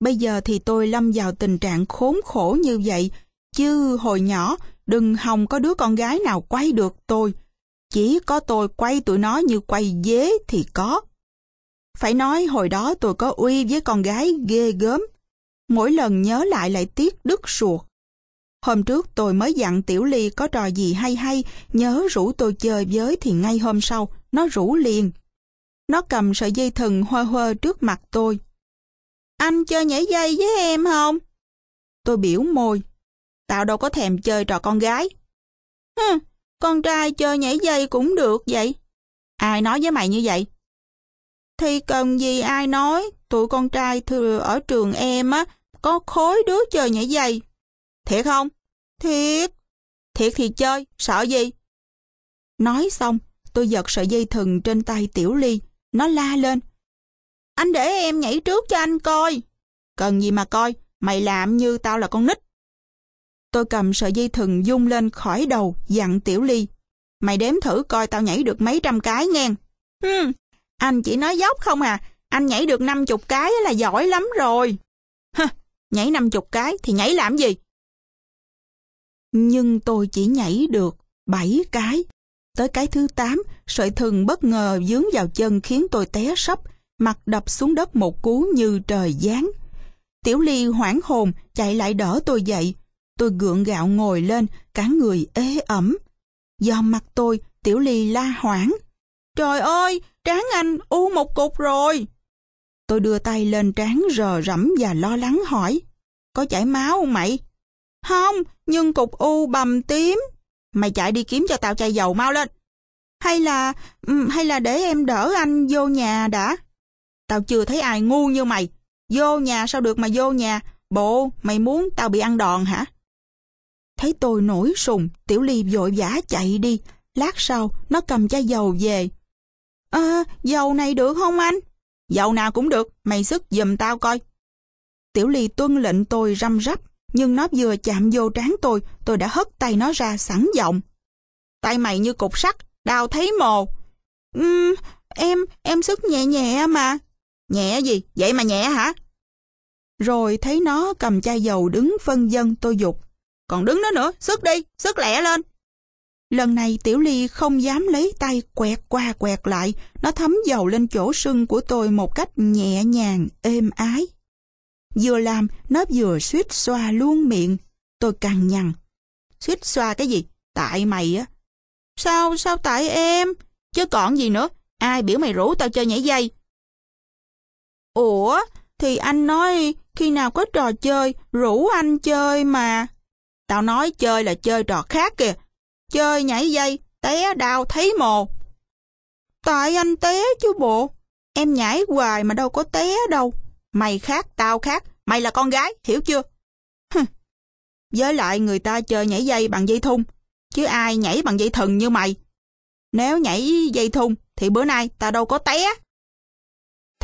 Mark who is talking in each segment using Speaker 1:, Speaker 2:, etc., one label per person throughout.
Speaker 1: Bây giờ thì tôi lâm vào tình trạng khốn khổ như vậy, chứ hồi nhỏ đừng hòng có đứa con gái nào quay được tôi. Chỉ có tôi quay tụi nó như quay dế thì có. Phải nói hồi đó tôi có uy với con gái ghê gớm. Mỗi lần nhớ lại lại tiếc đứt ruột. Hôm trước tôi mới dặn Tiểu Ly có trò gì hay hay, nhớ rủ tôi chơi với thì ngay hôm sau, nó rủ liền. Nó cầm sợi dây thừng hoa hoa trước mặt tôi. Anh chơi nhảy dây với em không? Tôi biểu môi. Tao đâu có thèm chơi trò con gái. Hừ, con trai chơi nhảy dây cũng được vậy. Ai nói với mày như vậy? Thì cần gì ai nói, tụi con trai thừa ở trường em á, có khối đứa chơi nhảy dây. Thiệt không? Thiệt. Thiệt thì chơi, sợ gì? Nói xong, tôi giật sợi dây thừng trên tay Tiểu Ly. Nó la lên. Anh để em nhảy trước cho anh coi. Cần gì mà coi, mày làm như tao là con nít. Tôi cầm sợi dây thừng dung lên khỏi đầu, dặn Tiểu Ly. Mày đếm thử coi tao nhảy được mấy trăm cái nghe. Hừm, anh chỉ nói dốc không à, anh nhảy được năm chục cái là giỏi lắm rồi. Hơ, nhảy năm chục cái thì nhảy làm gì? Nhưng tôi chỉ nhảy được bảy cái. Tới cái thứ tám, sợi thừng bất ngờ dướng vào chân khiến tôi té sấp, mặt đập xuống đất một cú như trời giáng. Tiểu Ly hoảng hồn chạy lại đỡ tôi dậy. Tôi gượng gạo ngồi lên, cả người ế ẩm. Do mặt tôi, Tiểu Ly la hoảng. Trời ơi, tráng anh u một cục rồi. Tôi đưa tay lên trán rờ rẫm và lo lắng hỏi. Có chảy máu không mày? Không, nhưng cục u bầm tím. Mày chạy đi kiếm cho tao chai dầu mau lên. Hay là, ừ, hay là để em đỡ anh vô nhà đã. Tao chưa thấy ai ngu như mày. Vô nhà sao được mà vô nhà? Bộ, mày muốn tao bị ăn đòn hả? Thấy tôi nổi sùng, Tiểu Ly vội vã chạy đi. Lát sau, nó cầm chai dầu về. À, dầu này được không anh? Dầu nào cũng được, mày sức giùm tao coi. Tiểu Ly tuân lệnh tôi răm rắp, nhưng nó vừa chạm vô trán tôi, tôi đã hất tay nó ra sẵn giọng. Tay mày như cục sắt, đau thấy mồ. Uhm, em, em sức nhẹ nhẹ mà. Nhẹ gì? Vậy mà nhẹ hả? Rồi thấy nó cầm chai dầu đứng phân dân tôi dục. Còn đứng đó nữa, sức đi, sức lẹ lên. Lần này Tiểu Ly không dám lấy tay quẹt qua quẹt lại, nó thấm dầu lên chỗ sưng của tôi một cách nhẹ nhàng, êm ái. Vừa làm, nó vừa suýt xoa luôn miệng. Tôi cằn nhằn. Suýt xoa cái gì? Tại mày á. Sao, sao tại em? Chứ còn gì nữa, ai biểu mày rủ tao chơi nhảy dây? Ủa, thì anh nói khi nào có trò chơi, rủ anh chơi mà. Tao nói chơi là chơi trò khác kìa. Chơi nhảy dây, té đau thấy mồ. Tại anh té chứ bộ. Em nhảy hoài mà đâu có té đâu. Mày khác, tao khác. Mày là con gái, hiểu chưa? Với lại người ta chơi nhảy dây bằng dây thun. Chứ ai nhảy bằng dây thừng như mày. Nếu nhảy dây thun thì bữa nay tao đâu có té.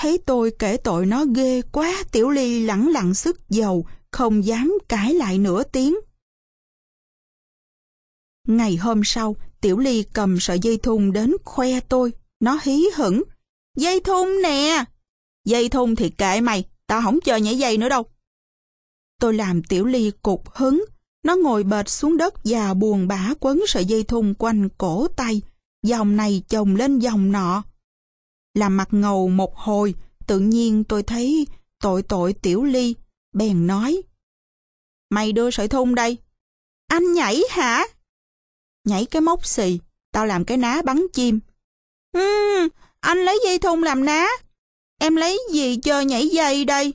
Speaker 1: Thấy tôi kể tội nó ghê quá, Tiểu Ly lẳng lặng sức dầu, không dám cãi lại nửa tiếng. Ngày hôm sau, Tiểu Ly cầm sợi dây thun đến khoe tôi. Nó hí hửng. Dây thun nè! Dây thun thì kệ mày, tao không chơi nhảy dây nữa đâu. Tôi làm Tiểu Ly cục hứng. Nó ngồi bệt xuống đất và buồn bã quấn sợi dây thun quanh cổ tay. Dòng này chồng lên dòng nọ. Làm mặt ngầu một hồi, tự nhiên tôi thấy tội tội Tiểu Ly, bèn nói. Mày đưa sợi thun đây. Anh nhảy hả? Nhảy cái móc xì, tao làm cái ná bắn chim. Ừm, anh lấy dây thun làm ná. Em lấy gì chơi nhảy dây đây?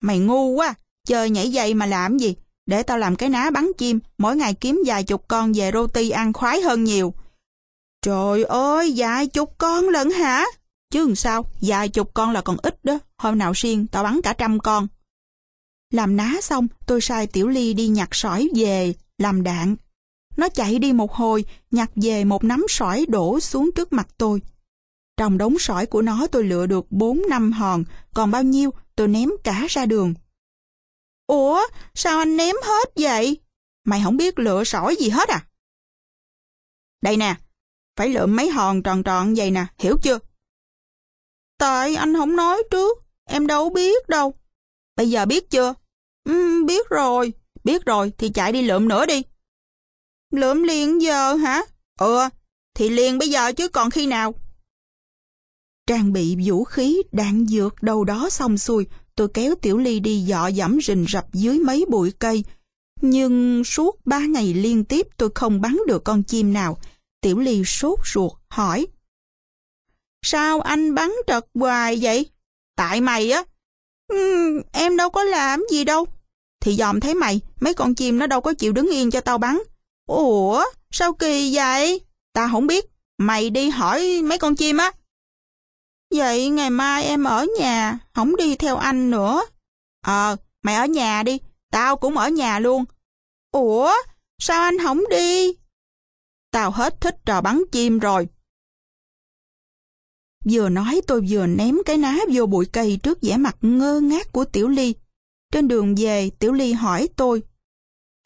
Speaker 1: Mày ngu quá, chơi nhảy dây mà làm gì? Để tao làm cái ná bắn chim, mỗi ngày kiếm vài chục con về roti ăn khoái hơn nhiều. Trời ơi, vài chục con lận hả? Chứ làm sao, vài chục con là còn ít đó. Hôm nào siêng tao bắn cả trăm con. Làm ná xong, tôi sai Tiểu Ly đi nhặt sỏi về, làm đạn. Nó chạy đi một hồi, nhặt về một nắm sỏi đổ xuống trước mặt tôi. Trong đống sỏi của nó tôi lựa được 4 năm hòn, còn bao nhiêu tôi ném cả ra đường. Ủa, sao anh ném hết vậy? Mày không biết lựa sỏi gì hết à? Đây nè, phải lựa mấy hòn tròn tròn vậy nè, hiểu chưa? Tại anh không nói trước, em đâu biết đâu. Bây giờ biết chưa? Ừ, biết rồi. Biết rồi thì chạy đi lượm nữa đi. Lượm liền giờ hả? Ừ, thì liền bây giờ chứ còn khi nào? Trang bị vũ khí, đạn dược đâu đó xong xuôi, tôi kéo Tiểu Ly đi dọ dẫm rình rập dưới mấy bụi cây. Nhưng suốt ba ngày liên tiếp tôi không bắn được con chim nào. Tiểu Ly sốt ruột, hỏi. Sao anh bắn trật hoài vậy? Tại mày á. Ừ, em đâu có làm gì đâu. Thì dòm thấy mày, mấy con chim nó đâu có chịu đứng yên cho tao bắn. Ủa, sao kỳ vậy? Ta không biết. Mày đi hỏi mấy con chim á. Vậy ngày mai em ở nhà, không đi theo anh nữa. Ờ, mày ở nhà đi, tao cũng ở nhà luôn. Ủa, sao anh không đi? Tao hết thích trò bắn chim rồi. Vừa nói tôi vừa ném cái ná vô bụi cây trước vẻ mặt ngơ ngác của Tiểu Ly. Trên đường về, Tiểu Ly hỏi tôi.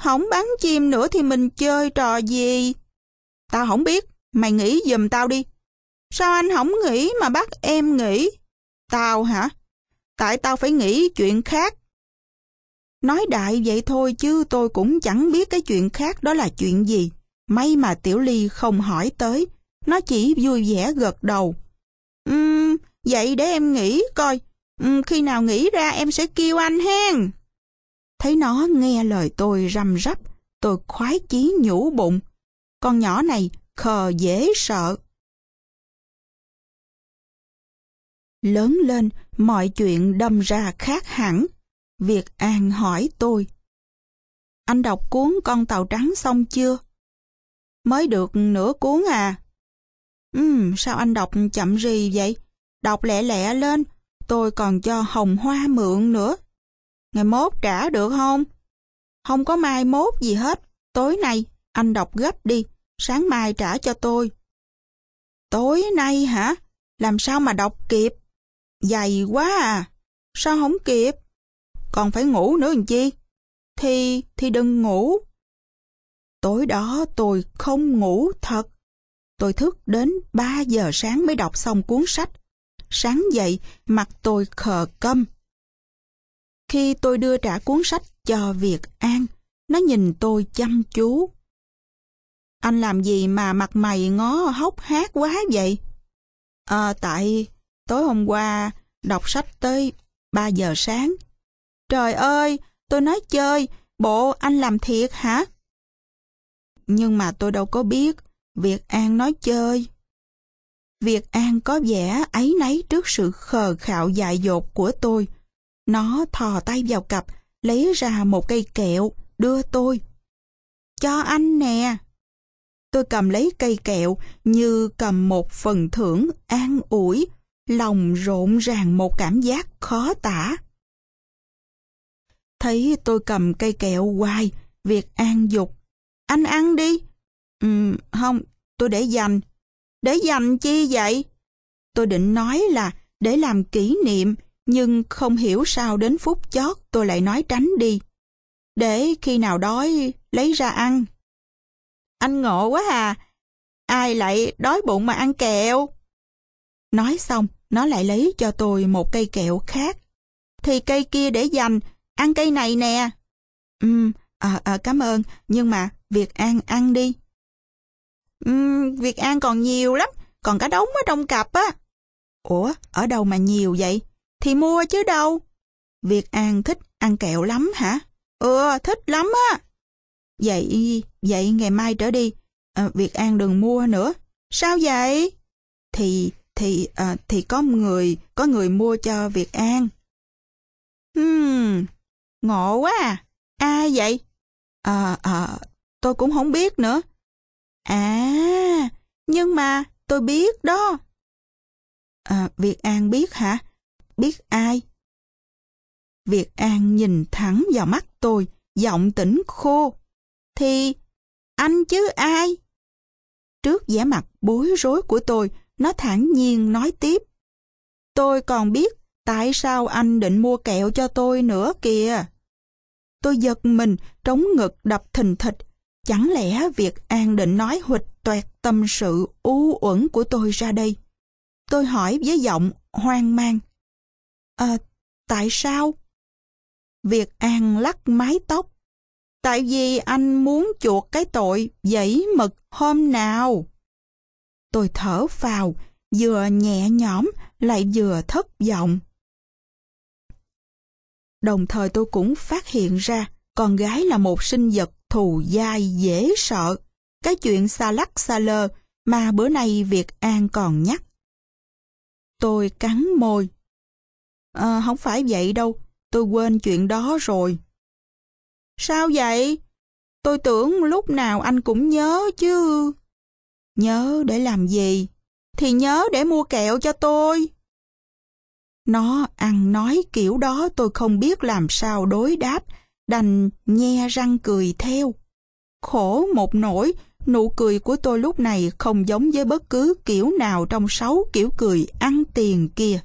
Speaker 1: Không bắn chim nữa thì mình chơi trò gì? Tao không biết, mày nghĩ giùm tao đi. Sao anh không nghĩ mà bắt em nghĩ? Tao hả? Tại tao phải nghĩ chuyện khác. Nói đại vậy thôi chứ tôi cũng chẳng biết cái chuyện khác đó là chuyện gì. May mà Tiểu Ly không hỏi tới, nó chỉ vui vẻ gật đầu. Ừm, vậy để em nghĩ coi, uhm, khi nào nghĩ ra em sẽ kêu anh hen. Thấy nó nghe lời tôi răm rắp, tôi khoái chí nhủ bụng. Con nhỏ này khờ dễ sợ. Lớn lên, mọi chuyện đâm ra khác hẳn. việc An hỏi tôi. Anh đọc cuốn Con tàu trắng xong chưa? Mới được nửa cuốn à? Ừm, sao anh đọc chậm rì vậy? Đọc lẹ lẹ lên, tôi còn cho hồng hoa mượn nữa. Ngày mốt trả được không? Không có mai mốt gì hết. Tối nay, anh đọc gấp đi, sáng mai trả cho tôi. Tối nay hả? Làm sao mà đọc kịp? Dày quá à. Sao không kịp? Còn phải ngủ nữa làm chi? Thì, thì đừng ngủ. Tối đó tôi không ngủ thật. Tôi thức đến 3 giờ sáng mới đọc xong cuốn sách. Sáng dậy, mặt tôi khờ câm. Khi tôi đưa trả cuốn sách cho Việt An, nó nhìn tôi chăm chú. Anh làm gì mà mặt mày ngó hốc hác quá vậy? À, tại tối hôm qua đọc sách tới 3 giờ sáng. Trời ơi, tôi nói chơi, bộ anh làm thiệt hả? Nhưng mà tôi đâu có biết, Việt An nói chơi. Việt An có vẻ ấy nấy trước sự khờ khạo dại dột của tôi. Nó thò tay vào cặp, lấy ra một cây kẹo, đưa tôi. Cho anh nè. Tôi cầm lấy cây kẹo như cầm một phần thưởng an ủi, lòng rộn ràng một cảm giác khó tả. Thấy tôi cầm cây kẹo hoài, Việt An dục. Anh ăn đi. Ừ, không, tôi để dành. Để dành chi vậy? Tôi định nói là để làm kỷ niệm, nhưng không hiểu sao đến phút chót tôi lại nói tránh đi. Để khi nào đói, lấy ra ăn. Anh ngộ quá à, ai lại đói bụng mà ăn kẹo? Nói xong, nó lại lấy cho tôi một cây kẹo khác. Thì cây kia để dành, ăn cây này nè. Ừm, à, à, cảm ơn, nhưng mà việc ăn ăn đi. Uhm, Việt An còn nhiều lắm, còn cả đống ở trong cặp á. Ủa, ở đâu mà nhiều vậy? Thì mua chứ đâu. Việt An thích ăn kẹo lắm hả? Ừ, thích lắm á. Vậy, vậy ngày mai trở đi, à, Việt An đừng mua nữa. Sao vậy? Thì, thì, à, thì có người, có người mua cho Việt An. Hmm, ngộ quá à. Ai vậy? À, à, tôi cũng không biết nữa. À, nhưng mà tôi biết đó. À, Việt An biết hả? Biết ai? Việt An nhìn thẳng vào mắt tôi, giọng tỉnh khô. Thì anh chứ ai? Trước vẻ mặt bối rối của tôi, nó thản nhiên nói tiếp. Tôi còn biết tại sao anh định mua kẹo cho tôi nữa kìa. Tôi giật mình, trống ngực đập thình thịch. Chẳng lẽ việc An định nói huỵch toẹt tâm sự u uẩn của tôi ra đây? Tôi hỏi với giọng hoang mang. À, tại sao? việc An lắc mái tóc. Tại vì anh muốn chuộc cái tội dẫy mực hôm nào. Tôi thở vào, vừa nhẹ nhõm lại vừa thất vọng. Đồng thời tôi cũng phát hiện ra con gái là một sinh vật thù dai dễ sợ. Cái chuyện xa lắc xa lơ mà bữa nay Việt An còn nhắc. Tôi cắn môi. À, không phải vậy đâu, tôi quên chuyện đó rồi. Sao vậy? Tôi tưởng lúc nào anh cũng nhớ chứ. Nhớ để làm gì? Thì nhớ để mua kẹo cho tôi. Nó ăn nói kiểu đó tôi không biết làm sao đối đáp, đành nhe răng cười theo. Khổ một nỗi, nụ cười của tôi lúc này không giống với bất cứ kiểu nào trong sáu kiểu cười ăn tiền kia.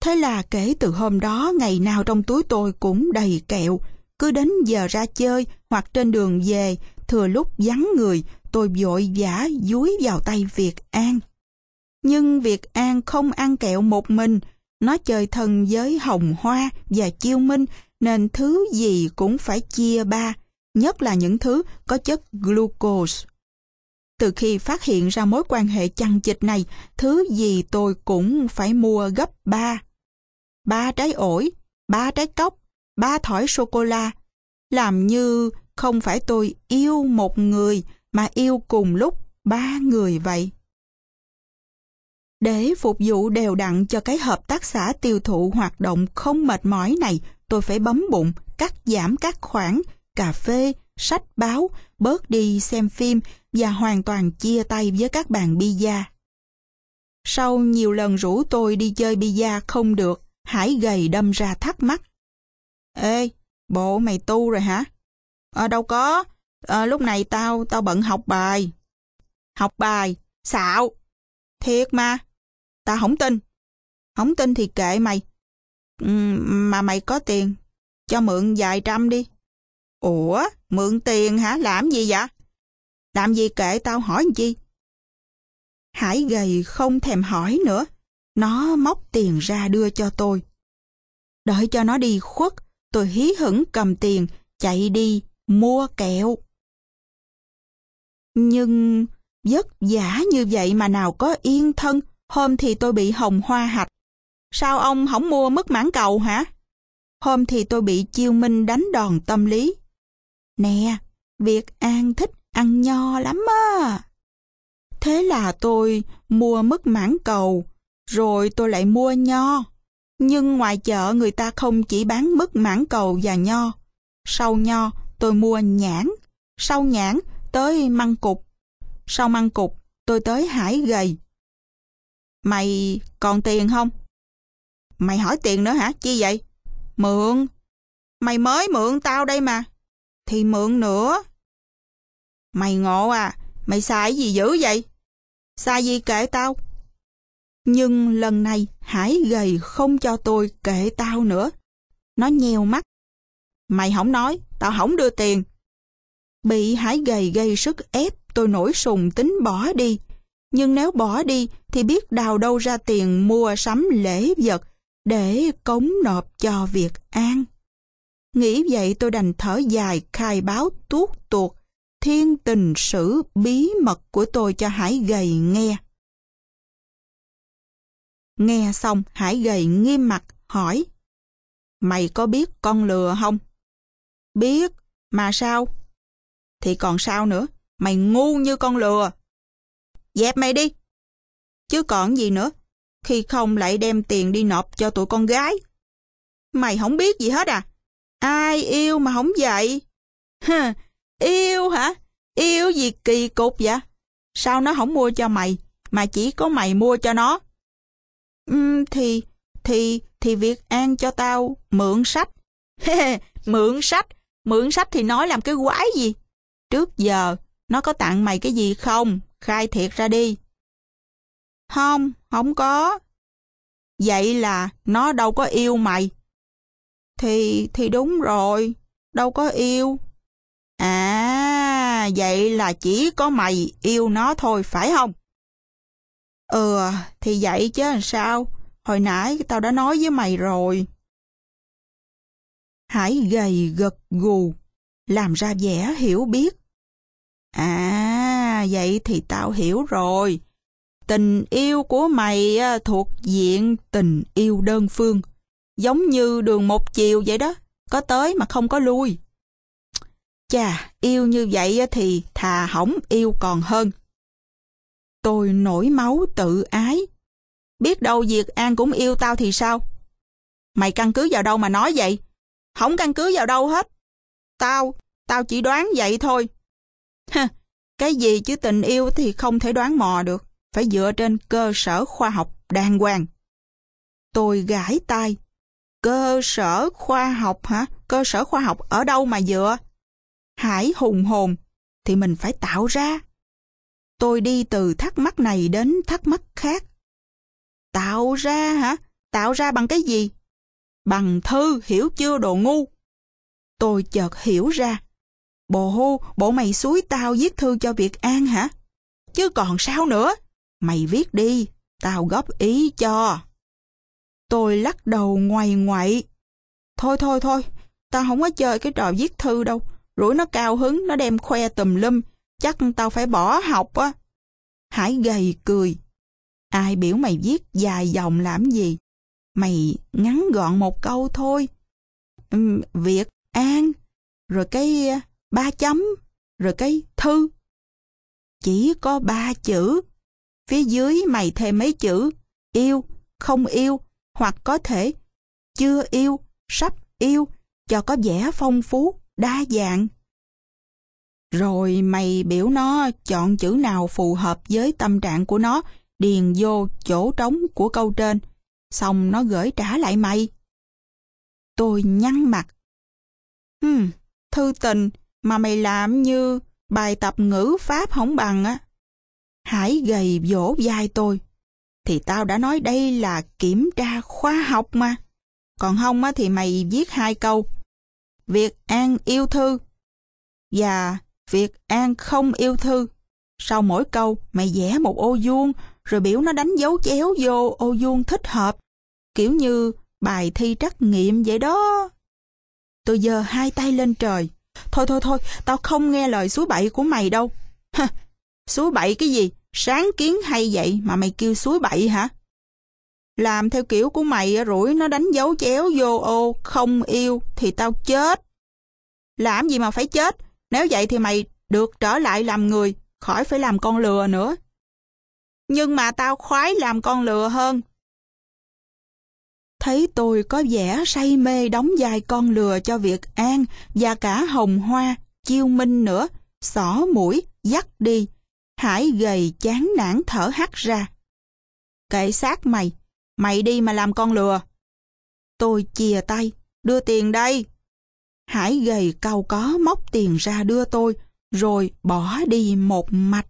Speaker 1: Thế là kể từ hôm đó ngày nào trong túi tôi cũng đầy kẹo, cứ đến giờ ra chơi hoặc trên đường về, thừa lúc vắng người, tôi vội vã dúi vào tay Việt An. Nhưng Việt An không ăn kẹo một mình, nó chơi thân với hồng hoa và chiêu minh nên thứ gì cũng phải chia ba, nhất là những thứ có chất glucose. Từ khi phát hiện ra mối quan hệ chằng chịt này, thứ gì tôi cũng phải mua gấp ba. Ba trái ổi, ba trái cốc, ba thỏi sô-cô-la. Làm như không phải tôi yêu một người mà yêu cùng lúc ba người vậy. Để phục vụ đều đặn cho cái hợp tác xã tiêu thụ hoạt động không mệt mỏi này, tôi phải bấm bụng, cắt giảm các khoản, cà phê, sách báo, bớt đi xem phim và hoàn toàn chia tay với các bàn pizza. Sau nhiều lần rủ tôi đi chơi pizza không được, Hải gầy đâm ra thắc mắc. Ê, bộ mày tu rồi hả? Ờ đâu có, à, lúc này tao, tao bận học bài. Học bài? Xạo! Thiệt mà, tao không tin. Không tin thì kệ mày. Mà mày có tiền, cho mượn vài trăm đi. Ủa, mượn tiền hả? Làm gì vậy? Làm gì kệ tao hỏi làm chi? Hải gầy không thèm hỏi nữa. Nó móc tiền ra đưa cho tôi. Đợi cho nó đi khuất, tôi hí hửng cầm tiền, chạy đi, mua kẹo. Nhưng vất vả như vậy mà nào có yên thân, hôm thì tôi bị hồng hoa hạch. Sao ông không mua mất mãn cầu hả? Hôm thì tôi bị chiêu minh đánh đòn tâm lý. Nè, Việt An thích ăn nho lắm á. Thế là tôi mua mất mãn cầu, rồi tôi lại mua nho. Nhưng ngoài chợ người ta không chỉ bán mứt mãn cầu và nho. Sau nho tôi mua nhãn, sau nhãn tới măng cục. Sau măng cục tôi tới hải gầy. Mày còn tiền không? Mày hỏi tiền nữa hả? Chi vậy? Mượn. Mày mới mượn tao đây mà. Thì mượn nữa. Mày ngộ à, mày xài gì dữ vậy? Xài gì kệ tao? Nhưng lần này Hải gầy không cho tôi kệ tao nữa. Nó nheo mắt. Mày không nói, tao không đưa tiền. Bị Hải gầy gây sức ép, tôi nổi sùng tính bỏ đi. Nhưng nếu bỏ đi thì biết đào đâu ra tiền mua sắm lễ vật để cống nộp cho việc an. Nghĩ vậy tôi đành thở dài khai báo tuốt tuột thiên tình sử bí mật của tôi cho Hải gầy nghe. Nghe xong Hải gầy nghiêm mặt hỏi Mày có biết con lừa không? Biết, mà sao? Thì còn sao nữa, mày ngu như con lừa. Dẹp mày đi. Chứ còn gì nữa, khi không lại đem tiền đi nộp cho tụi con gái. Mày không biết gì hết à? Ai yêu mà không vậy? Hừ, yêu hả? Yêu gì kỳ cục vậy? Sao nó không mua cho mày, mà chỉ có mày mua cho nó? Um, thì, thì, thì Việt An cho tao mượn sách. mượn sách, mượn sách thì nói làm cái quái gì? Trước giờ, nó có tặng mày cái gì không? Khai thiệt ra đi. Không, không có. Vậy là nó đâu có yêu mày. Thì, thì đúng rồi, đâu có yêu. À, vậy là chỉ có mày yêu nó thôi phải không? Ừ, thì vậy chứ làm sao? Hồi nãy tao đã nói với mày rồi. Hải gầy gật gù, làm ra vẻ hiểu biết. À, vậy thì tao hiểu rồi. Tình yêu của mày à, thuộc diện tình yêu đơn phương. Giống như đường một chiều vậy đó, có tới mà không có lui. Chà, yêu như vậy thì thà hỏng yêu còn hơn. Tôi nổi máu tự ái. Biết đâu Diệt An cũng yêu tao thì sao? Mày căn cứ vào đâu mà nói vậy? Không căn cứ vào đâu hết. Tao, tao chỉ đoán vậy thôi. Hừ, cái gì chứ tình yêu thì không thể đoán mò được. Phải dựa trên cơ sở khoa học đàng hoàng. Tôi gãi tai. Cơ sở khoa học hả? Cơ sở khoa học ở đâu mà dựa? Hải hùng hồn thì mình phải tạo ra. Tôi đi từ thắc mắc này đến thắc mắc khác. Tạo ra hả? Tạo ra bằng cái gì? Bằng thư, hiểu chưa đồ ngu? Tôi chợt hiểu ra. bồ hô, bộ mày suối tao viết thư cho Việt An hả? Chứ còn sao nữa? Mày viết đi, tao góp ý cho. Tôi lắc đầu ngoài ngoại. Thôi thôi thôi, tao không có chơi cái trò viết thư đâu. Rủi nó cao hứng, nó đem khoe tùm lum. Chắc tao phải bỏ học á. Hải gầy cười. Ai biểu mày viết dài dòng làm gì? Mày ngắn gọn một câu thôi. Uhm, Việt An, rồi cái ờ, ba chấm, rồi cái thư. Chỉ có ba chữ. Phía dưới mày thêm mấy chữ yêu, không yêu, hoặc có thể chưa yêu, sắp yêu, cho có vẻ phong phú, đa dạng. Rồi mày biểu nó chọn chữ nào phù hợp với tâm trạng của nó, điền vô chỗ trống của câu trên, xong nó gửi trả lại mày. Tôi nhăn mặt. Hừm, thư tình mà mày làm như bài tập ngữ pháp không bằng á. Hải gầy vỗ vai tôi. Thì tao đã nói đây là kiểm tra khoa học mà. Còn không á thì mày viết hai câu. Việt An yêu thư và Việt An không yêu thư. Sau mỗi câu, mày vẽ một ô vuông, rồi biểu nó đánh dấu chéo vô ô vuông thích hợp. Kiểu như bài thi trắc nghiệm vậy đó. Tôi giơ hai tay lên trời. Thôi thôi thôi, tao không nghe lời suối bậy của mày đâu. Hả, suối bậy cái gì? Sáng kiến hay vậy mà mày kêu suối bậy hả? Làm theo kiểu của mày rủi nó đánh dấu chéo vô ô không yêu thì tao chết. Làm gì mà phải chết? Nếu vậy thì mày được trở lại làm người, khỏi phải làm con lừa nữa. Nhưng mà tao khoái làm con lừa hơn. Thấy tôi có vẻ say mê đóng vai con lừa cho Việt An và cả Hồng Hoa, Chiêu Minh nữa, xỏ mũi, dắt đi. Hải gầy chán nản thở hắt ra. Kệ sát mày, mày đi mà làm con lừa. Tôi chìa tay, đưa tiền đây. Hải gầy cau có móc tiền ra đưa tôi, rồi bỏ đi một mạch.